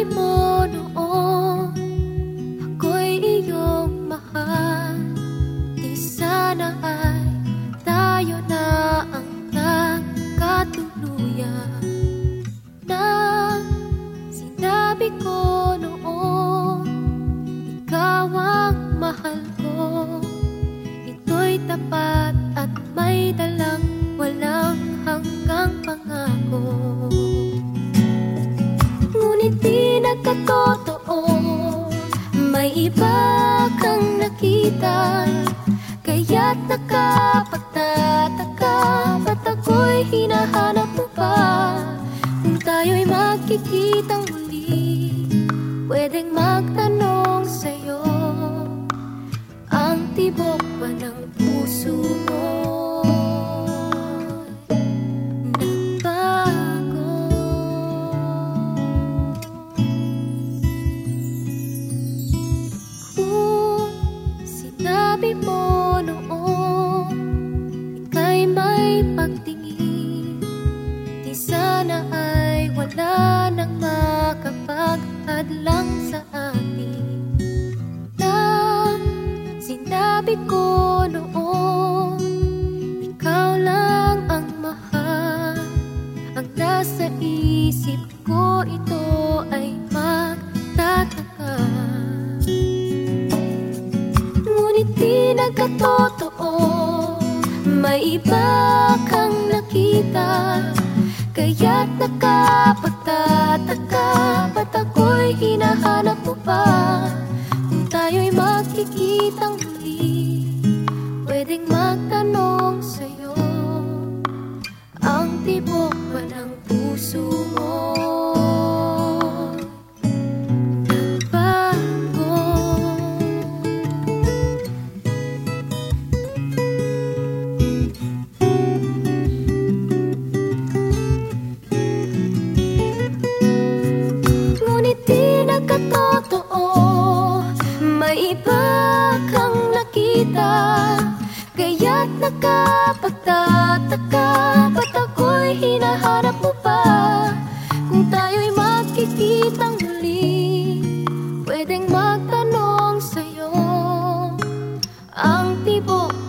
darimu iba kang nakita Kaya't nakapagtataka Ba't ako'y hinahanap mo pa. Kung tayo'y magkikitang muli Pwedeng magtanong sa'yo Ang tibok ba ng puso mo sinabi mo noon Ika'y may pagtingin. Di sana ay wala nang makapag-adlang sa atin. Nang sinabi ko noon di nagkatotoo May iba kang nakita. Kaya't nakapagtataka Ba't ako'y hinahanap mo pa? Kung tayo'y magkikitang muli Pwedeng magtanong sa'yo aking magtanong sa'yo. Ang tibok